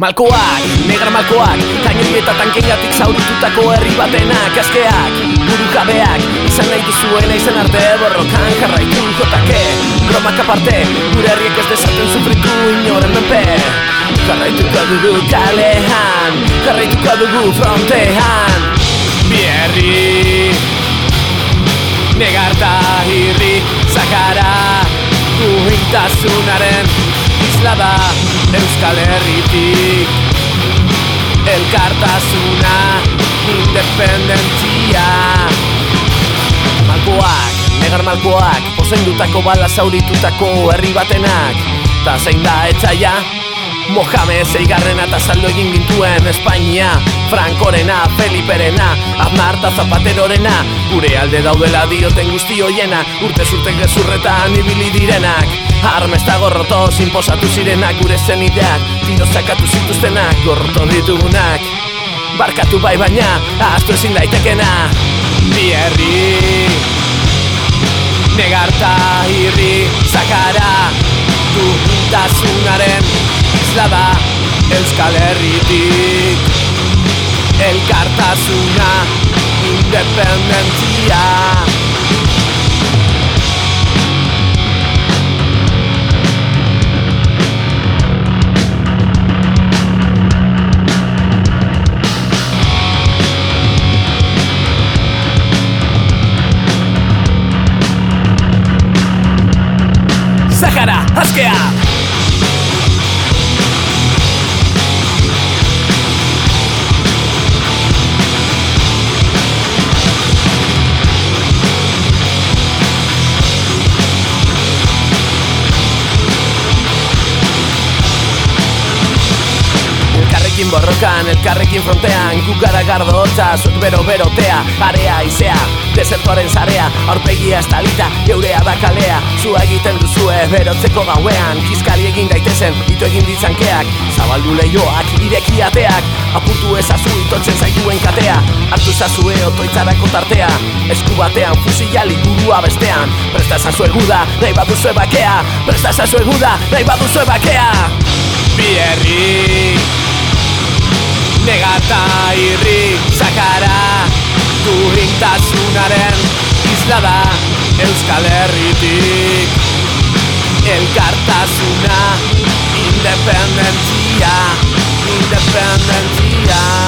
Malkoak, negra malkoak, kainoi eta tankengatik zauritutako herri batenak Askeak, buru jabeak, izan nahi duzuena izan arte borrokan jarraitu jotake. Bromak aparte, gure herriek ez desaten sufritu inoren menpe Jarraituko dugu kalean, jarraituko dugu frontean. Bierri, negarta hirri, zakara, duintasunaren isla da Euskal Herritik. Elkartasuna Independentzia. Malkoak, negar malkoak Posendutako bala zauritutako herri batenak. Ta zein da etxaia Mohamed zeigarrena eta saldo egin gintuen Espainia, Frankorena, Feliperena Aznar eta Zapaterorena. Gure alde daudela dioten guzti hoiena Urte zurten gezurretan ibili direnak Armesta gorroto inposatu zirenak gure zen ideak Tiro zakatu zituztenak gorroto ditugunak. Barkatu bai baina, ahaztu ezin daitekena. Bi herri Negarta irri Zakara. Duhuntasunaren isla da Euskal Herritik. Elkartasuna Independentzia Yeah! Elkarrekin borrokan, elkarrekin frontean Gukara gardo hotza, zuek bero berotea Area izea, desertoaren zarea Aurpegia estalita, geurea da kalea Zua egiten duzue, berotzeko gauean Kiskali egin daitezen, ito egin ditzankeak Zabaldu lehioak, ireki ateak Apurtu ezazu itotzen zaituen katea Artu ezazue otoitzarako tartea Esku batean, fusilali burua bestean Presta ezazu eguda, nahi baduzue bakea Presta ezazu eguda, nahi baduzue bakea Bierri Negata irri zakara Durintasunaren isla da Euskal Herritik. Elkartasuna Independentzia Independentzia